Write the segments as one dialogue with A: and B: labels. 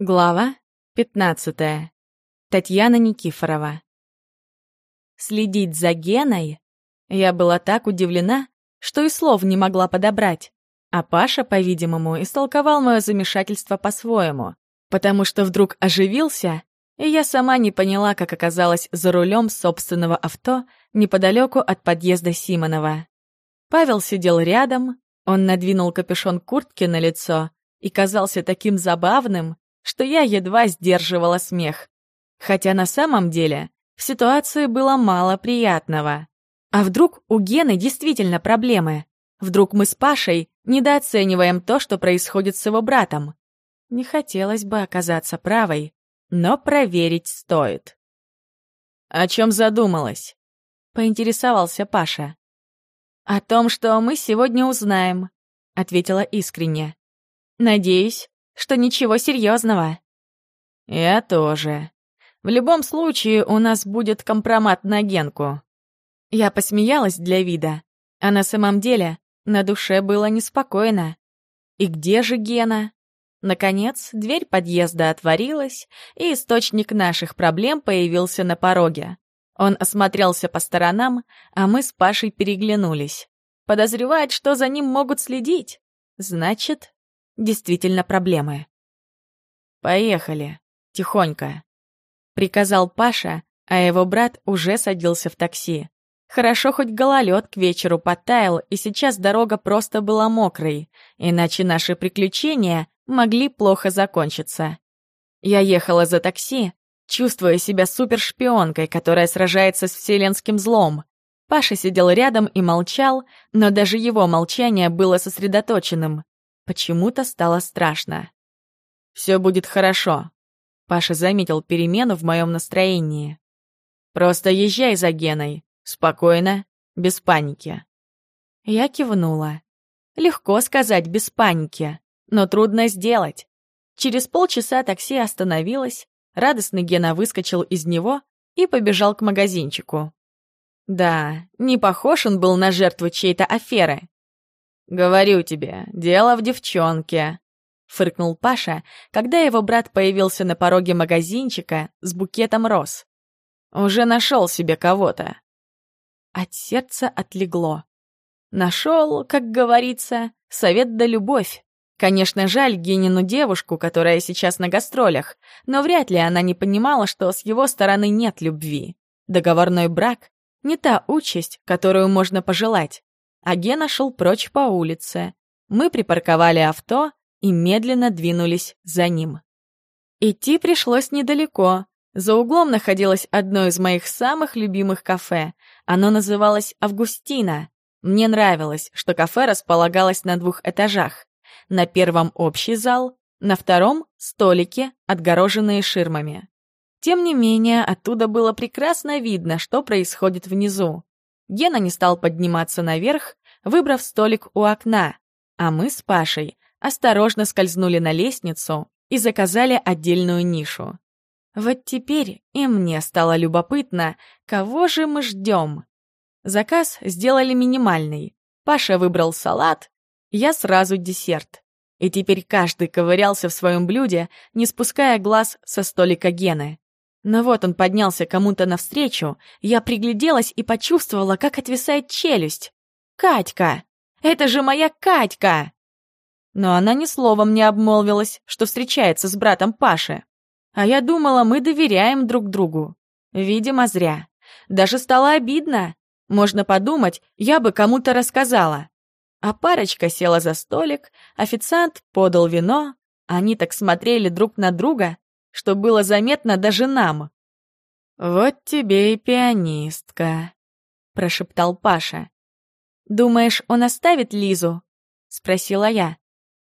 A: Глава 15. Татьяна Никифорова. Следить за Геной? Я была так удивлена, что и слов не могла подобрать. А Паша, по-видимому, истолковал мое замешательство по-своему, потому что вдруг оживился, и я сама не поняла, как оказалась за рулем собственного авто неподалеку от подъезда Симонова. Павел сидел рядом, он надвинул капюшон куртки на лицо и казался таким забавным, что я едва сдерживала смех. Хотя на самом деле в ситуации было мало приятного. А вдруг у Гены действительно проблемы? Вдруг мы с Пашей недооцениваем то, что происходит с его братом? Не хотелось бы оказаться правой, но проверить стоит. «О чем задумалась?» — поинтересовался Паша. «О том, что мы сегодня узнаем», — ответила искренне. «Надеюсь, что ничего серьезного. Я тоже. В любом случае, у нас будет компромат на Генку. Я посмеялась для вида, а на самом деле на душе было неспокойно. И где же Гена? Наконец, дверь подъезда отворилась, и источник наших проблем появился на пороге. Он осмотрелся по сторонам, а мы с Пашей переглянулись. Подозревать, что за ним могут следить. Значит, действительно проблемы. «Поехали, тихонько», — приказал Паша, а его брат уже садился в такси. Хорошо, хоть гололед к вечеру потаял, и сейчас дорога просто была мокрой, иначе наши приключения могли плохо закончиться. Я ехала за такси, чувствуя себя супершпионкой, которая сражается с вселенским злом. Паша сидел рядом и молчал, но даже его молчание было сосредоточенным. Почему-то стало страшно. «Все будет хорошо», — Паша заметил перемену в моем настроении. «Просто езжай за Геной. Спокойно, без паники». Я кивнула. Легко сказать без паники, но трудно сделать. Через полчаса такси остановилось, радостный Гена выскочил из него и побежал к магазинчику. Да, не похож он был на жертву чьей-то аферы. «Говорю тебе, дело в девчонке», — фыркнул Паша, когда его брат появился на пороге магазинчика с букетом роз. «Уже нашел себе кого-то». От сердца отлегло. Нашел, как говорится, совет да любовь. Конечно, жаль Генину девушку, которая сейчас на гастролях, но вряд ли она не понимала, что с его стороны нет любви. Договорной брак — не та участь, которую можно пожелать а Гена шел прочь по улице. Мы припарковали авто и медленно двинулись за ним. Идти пришлось недалеко. За углом находилось одно из моих самых любимых кафе. Оно называлось «Августина». Мне нравилось, что кафе располагалось на двух этажах. На первом общий зал, на втором — столики, отгороженные ширмами. Тем не менее, оттуда было прекрасно видно, что происходит внизу. Гена не стал подниматься наверх, выбрав столик у окна, а мы с Пашей осторожно скользнули на лестницу и заказали отдельную нишу. Вот теперь и мне стало любопытно, кого же мы ждем. Заказ сделали минимальный. Паша выбрал салат, я сразу десерт. И теперь каждый ковырялся в своем блюде, не спуская глаз со столика Гены. Но вот он поднялся кому-то навстречу, я пригляделась и почувствовала, как отвисает челюсть. «Катька! Это же моя Катька!» Но она ни словом не обмолвилась, что встречается с братом Паши. А я думала, мы доверяем друг другу. Видимо, зря. Даже стало обидно. Можно подумать, я бы кому-то рассказала. А парочка села за столик, официант подал вино, они так смотрели друг на друга, что было заметно даже нам. «Вот тебе и пианистка», — прошептал Паша. «Думаешь, он оставит Лизу?» — спросила я.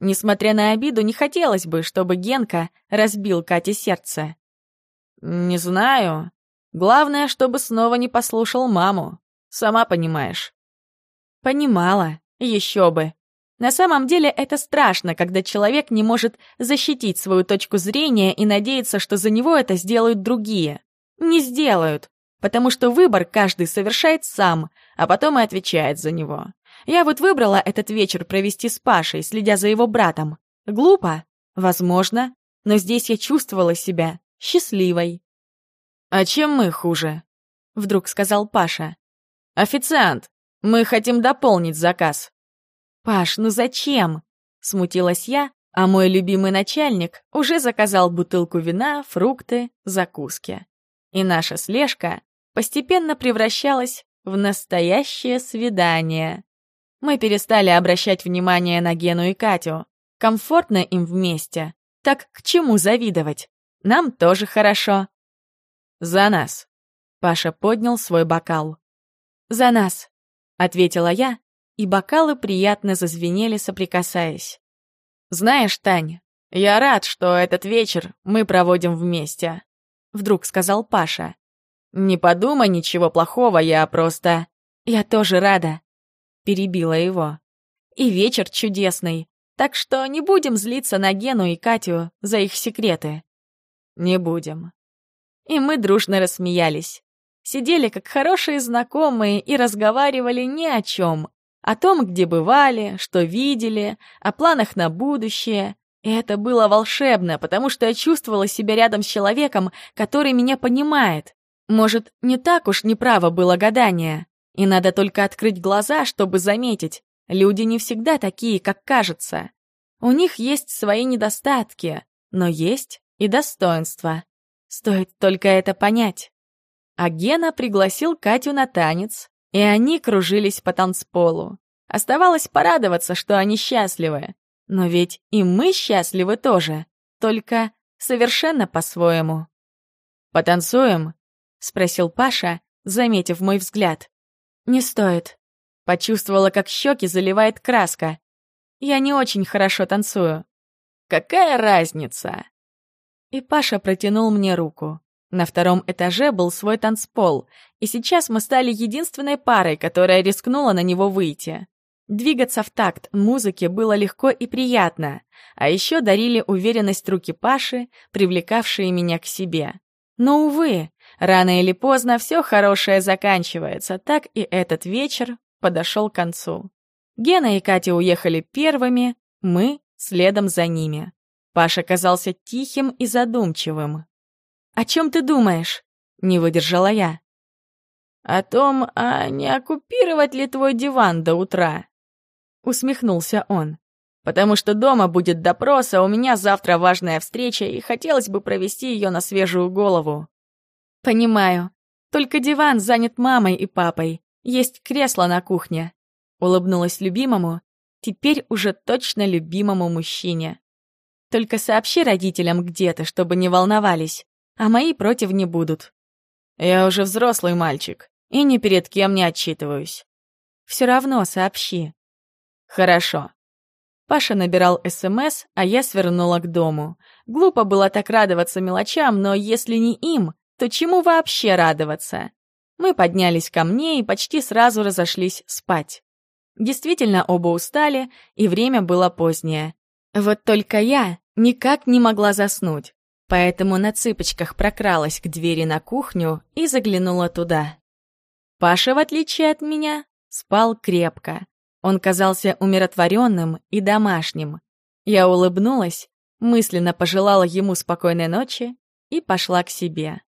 A: Несмотря на обиду, не хотелось бы, чтобы Генка разбил Кате сердце. «Не знаю. Главное, чтобы снова не послушал маму. Сама понимаешь». «Понимала. Еще бы. На самом деле это страшно, когда человек не может защитить свою точку зрения и надеется, что за него это сделают другие. Не сделают, потому что выбор каждый совершает сам, а потом и отвечает за него. Я вот выбрала этот вечер провести с Пашей, следя за его братом. Глупо? Возможно. но здесь я чувствовала себя счастливой.
B: «А чем мы хуже?» — вдруг сказал Паша. «Официант, мы хотим дополнить заказ».
A: «Паш, ну зачем?» — смутилась я, а мой любимый начальник уже заказал бутылку вина, фрукты, закуски. И наша слежка постепенно превращалась в настоящее свидание. Мы перестали обращать внимание на Гену и Катю. Комфортно им вместе. Так к чему завидовать? Нам тоже хорошо.
B: «За нас!» Паша поднял свой бокал.
A: «За нас!» — ответила я, и бокалы приятно зазвенели, соприкасаясь.
B: «Знаешь, Тань, я рад, что этот вечер мы проводим вместе», — вдруг сказал Паша. «Не подумай ничего плохого, я просто...»
A: «Я тоже рада», — перебила его. «И вечер чудесный, так что не будем злиться на Гену и Катю за их секреты».
B: «Не будем»,
A: и мы дружно рассмеялись. Сидели как хорошие знакомые и разговаривали ни о чем. О том, где бывали, что видели, о планах на будущее. И это было волшебно, потому что я чувствовала себя рядом с человеком, который меня понимает. Может, не так уж неправо было гадание. И надо только открыть глаза, чтобы заметить. Люди не всегда такие, как кажется. У них есть свои недостатки, но есть и достоинства. Стоит только это понять. А Гена пригласил Катю на танец, и они кружились по танцполу. Оставалось порадоваться, что они счастливы. Но ведь и мы счастливы тоже, только совершенно по-своему.
B: «Потанцуем?»
A: — спросил Паша, заметив мой взгляд. «Не стоит». Почувствовала, как щеки заливает краска. «Я не очень хорошо танцую».
B: «Какая разница?»
A: И Паша протянул мне руку. На втором этаже был свой танцпол, и сейчас мы стали единственной парой, которая рискнула на него выйти. Двигаться в такт музыке было легко и приятно, а еще дарили уверенность руки Паши, привлекавшие меня к себе. Но, увы, рано или поздно все хорошее заканчивается, так и этот вечер подошел к концу. Гена и Катя уехали первыми, мы следом за ними. Паша казался тихим и задумчивым. «О чем ты думаешь?» — не выдержала я.
B: «О том, а не оккупировать ли твой диван до утра?» Усмехнулся он. «Потому что дома будет допрос, а у меня завтра важная встреча, и хотелось бы провести ее на свежую голову».
A: «Понимаю. Только диван занят мамой и папой. Есть кресло на кухне». Улыбнулась любимому, теперь уже точно любимому мужчине. Только сообщи родителям где-то, чтобы не волновались, а мои против не будут.
B: Я уже взрослый мальчик и ни перед кем не отчитываюсь.
A: Все равно сообщи.
B: Хорошо.
A: Паша набирал СМС, а я свернула к дому. Глупо было так радоваться мелочам, но если не им, то чему вообще радоваться? Мы поднялись ко мне и почти сразу разошлись спать. Действительно, оба устали, и время было позднее. Вот только я никак не могла заснуть, поэтому на цыпочках прокралась к двери на кухню и заглянула туда. Паша, в отличие от меня, спал крепко. Он казался умиротворенным и домашним. Я улыбнулась, мысленно пожелала ему спокойной ночи и пошла к себе.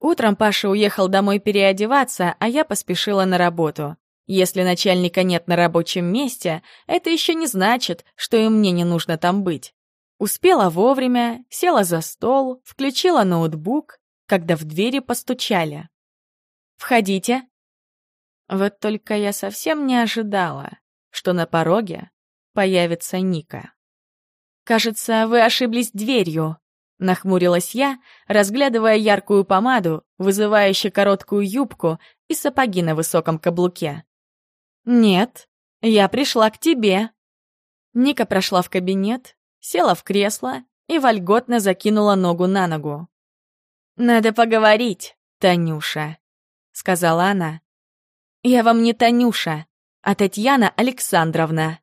A: Утром Паша уехал домой переодеваться, а я поспешила на работу. Если начальника нет на рабочем месте, это еще не значит, что и мне не нужно там быть. Успела вовремя, села за стол, включила ноутбук, когда в двери постучали. «Входите». Вот только я совсем не ожидала, что на пороге появится Ника. «Кажется, вы ошиблись дверью», — нахмурилась я, разглядывая яркую помаду, вызывающую короткую юбку и сапоги на высоком каблуке. «Нет, я пришла к тебе». Ника прошла в кабинет, села в кресло и вольготно закинула ногу на ногу. «Надо поговорить, Танюша», — сказала она. «Я вам не Танюша, а Татьяна Александровна».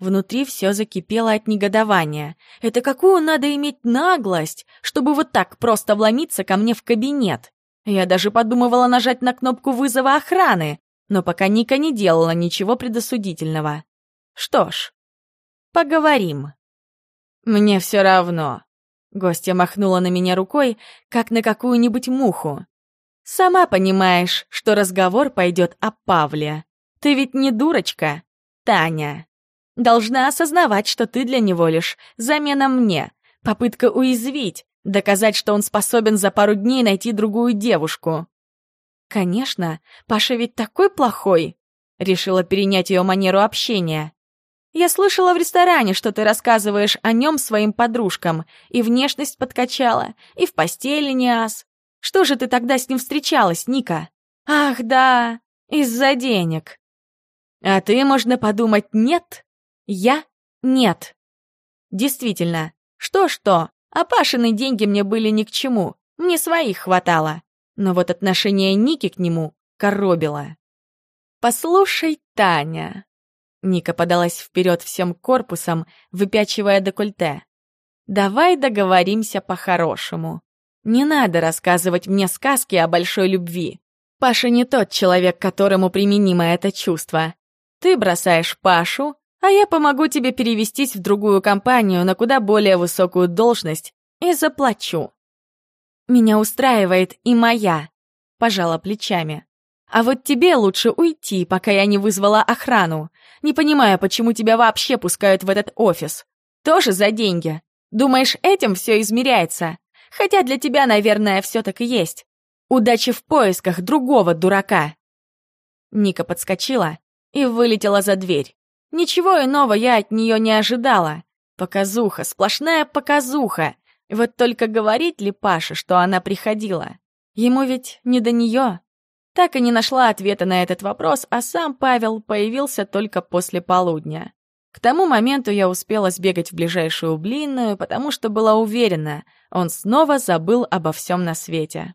A: Внутри все закипело от негодования. Это какую надо иметь наглость, чтобы вот так просто вломиться ко мне в кабинет? Я даже подумывала нажать на кнопку вызова охраны, но пока Ника не делала ничего предосудительного. Что ж, поговорим.
B: Мне все равно. Гостья махнула на меня рукой, как на какую-нибудь муху. Сама понимаешь, что разговор пойдет о Павле. Ты ведь не дурочка, Таня. Должна осознавать, что ты для него лишь замена мне, попытка уязвить, доказать, что он способен за пару дней найти другую девушку. Конечно, Паша ведь такой плохой. Решила перенять ее манеру общения. Я слышала в ресторане, что ты рассказываешь о нем своим подружкам, и внешность подкачала, и в постели не ас. Что же ты тогда с ним встречалась, Ника? Ах, да, из-за денег. А ты, можно подумать, нет? Я — нет. Действительно, что-что, а Пашины деньги мне были ни к чему, мне своих хватало. Но вот отношение Ники к нему коробило. «Послушай, Таня», Ника подалась вперед всем корпусом, выпячивая декольте. «Давай договоримся по-хорошему. Не надо рассказывать мне сказки о большой любви. Паша не тот человек, которому применимо это чувство. Ты бросаешь Пашу, а я помогу тебе перевестись в другую компанию на куда более высокую должность и заплачу. Меня устраивает и моя, пожала плечами. А вот тебе лучше уйти, пока я не вызвала охрану. Не понимаю, почему тебя вообще пускают в этот офис. Тоже за деньги. Думаешь, этим все измеряется? Хотя для тебя, наверное, все так и есть. Удачи в поисках другого дурака. Ника подскочила и вылетела за дверь. Ничего иного я от нее не ожидала. Показуха, сплошная показуха. Вот только говорить ли Паша, что она приходила? Ему ведь не до нее. Так и не нашла ответа на этот вопрос, а сам Павел появился только после полудня. К тому моменту я успела сбегать в ближайшую блинную, потому что была уверена, он снова забыл обо всем на свете.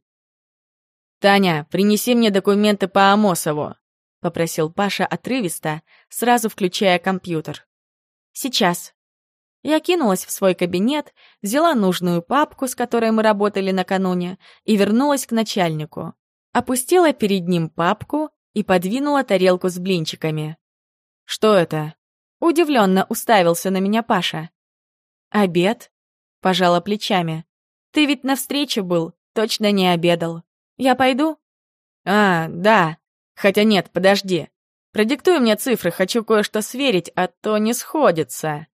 B: «Таня, принеси мне документы по Амосову», — попросил Паша отрывисто, сразу включая компьютер. «Сейчас». Я кинулась в свой кабинет, взяла нужную папку, с которой мы работали накануне, и вернулась к начальнику опустила перед ним папку и подвинула тарелку с блинчиками. «Что это?» — удивленно уставился на меня Паша. «Обед?» — пожала плечами. «Ты ведь на встрече был, точно не обедал. Я пойду?» «А, да. Хотя нет, подожди. Продиктуй мне цифры, хочу кое-что сверить, а то не сходится».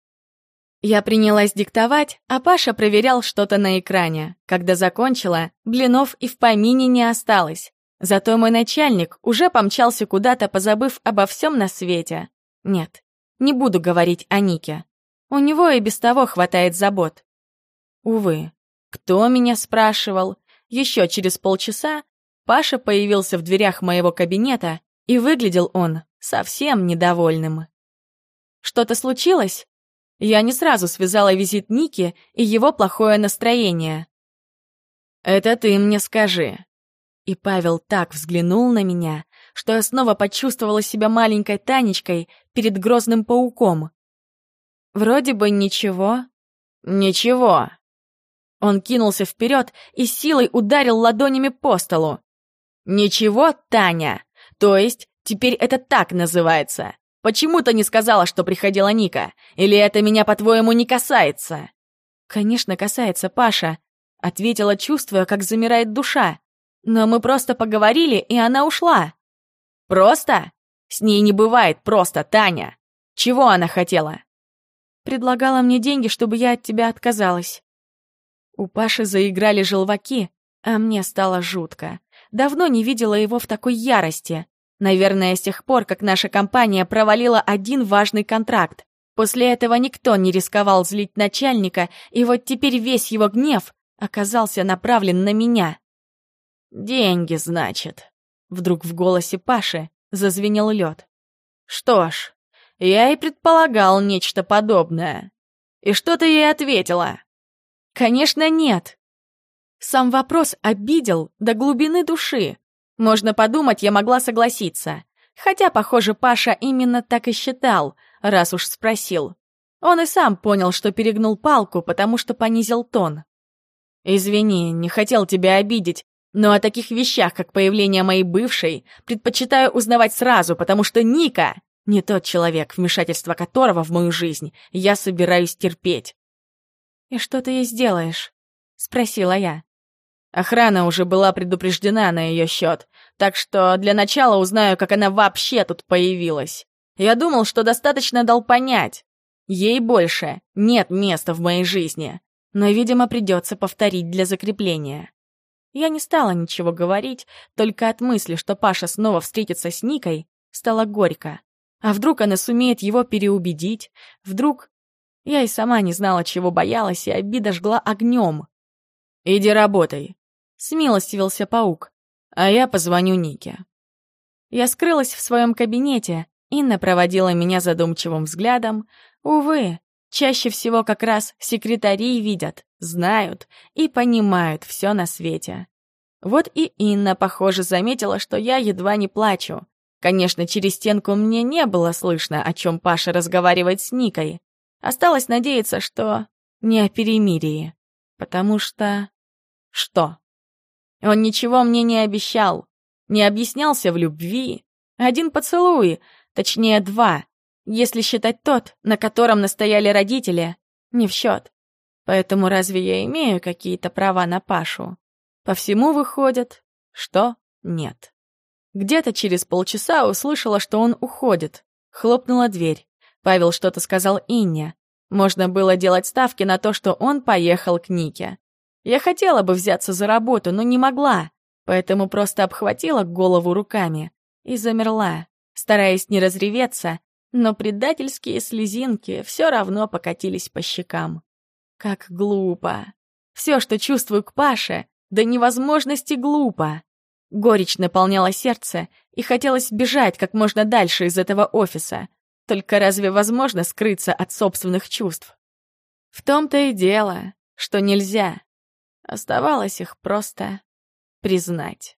B: Я принялась диктовать, а Паша проверял что-то на экране. Когда закончила, блинов и в помине не осталось. Зато мой начальник уже помчался куда-то, позабыв обо всем на свете. Нет, не буду говорить о Нике. У него и без того хватает забот. Увы, кто меня спрашивал? Еще через полчаса Паша появился в дверях моего кабинета, и выглядел он совсем недовольным. Что-то случилось? Я не сразу связала визит Ники и его плохое настроение. «Это ты мне скажи». И Павел так взглянул на меня, что я снова почувствовала себя маленькой Танечкой перед грозным пауком. Вроде бы ничего. Ничего. Он кинулся вперед и силой ударил ладонями по столу. «Ничего, Таня? То есть теперь это так называется? Почему ты не сказала, что приходила Ника? Или это меня, по-твоему, не касается?» «Конечно, касается, Паша», — ответила, чувствуя, как замирает душа. «Но мы просто поговорили, и она ушла». «Просто? С ней не бывает просто, Таня. Чего она хотела?» «Предлагала мне деньги, чтобы я от тебя отказалась». У Паши заиграли желваки, а мне стало жутко. Давно не видела его в такой ярости. Наверное, с тех пор, как наша компания провалила один важный контракт. После этого никто не рисковал злить начальника, и вот теперь весь его гнев оказался направлен на меня. «Деньги, значит», — вдруг в голосе Паши зазвенел лед. «Что ж, я и предполагал нечто подобное. И что ты ей ответила?» «Конечно, нет». Сам вопрос обидел до глубины души. Можно подумать, я могла согласиться. Хотя, похоже, Паша именно так и считал, раз уж спросил. Он и сам понял, что перегнул палку, потому что понизил тон. «Извини, не хотел тебя обидеть, но о таких вещах, как появление моей бывшей, предпочитаю узнавать сразу, потому что Ника — не тот человек, вмешательство которого в мою жизнь я собираюсь терпеть.
A: «И что ты ей сделаешь?» — спросила я.
B: Охрана уже была предупреждена на ее счет, так что для начала узнаю, как она вообще тут появилась. Я думал, что достаточно дал понять. Ей больше нет места в моей жизни, но, видимо, придется повторить для закрепления. Я не стала ничего говорить, только от мысли, что Паша снова встретится с Никой, стало горько. А вдруг она сумеет его переубедить? Вдруг... Я и сама не знала, чего боялась, и обида жгла огнем. «Иди работай», — смилостивился паук. «А я позвоню Нике». Я скрылась в своем кабинете. Инна проводила меня задумчивым взглядом. Увы, чаще всего как раз секретари видят, знают и понимают все на свете. Вот и Инна, похоже, заметила, что я едва не плачу. Конечно, через стенку мне не было слышно, о чем Паша разговаривает с Никой. Осталось надеяться, что не о перемирии. Потому что... Что? Он ничего мне не обещал. Не объяснялся в любви. Один поцелуй, точнее два, если считать тот, на котором настояли родители, не в счет. Поэтому разве я имею какие-то права на Пашу? По всему выходит, что нет. Где-то через полчаса услышала, что он уходит. Хлопнула дверь. Павел что-то сказал Инне. Можно было делать ставки на то, что он поехал к Нике. Я хотела бы взяться за работу, но не могла, поэтому просто обхватила голову руками и замерла, стараясь не разреветься, но предательские слезинки все равно покатились по щекам. Как глупо. Все, что чувствую к Паше, до невозможности глупо. Горечь наполняла сердце, и хотелось бежать как можно дальше из этого офиса. Только разве возможно скрыться от собственных чувств? В том-то и дело, что нельзя. Оставалось их просто признать.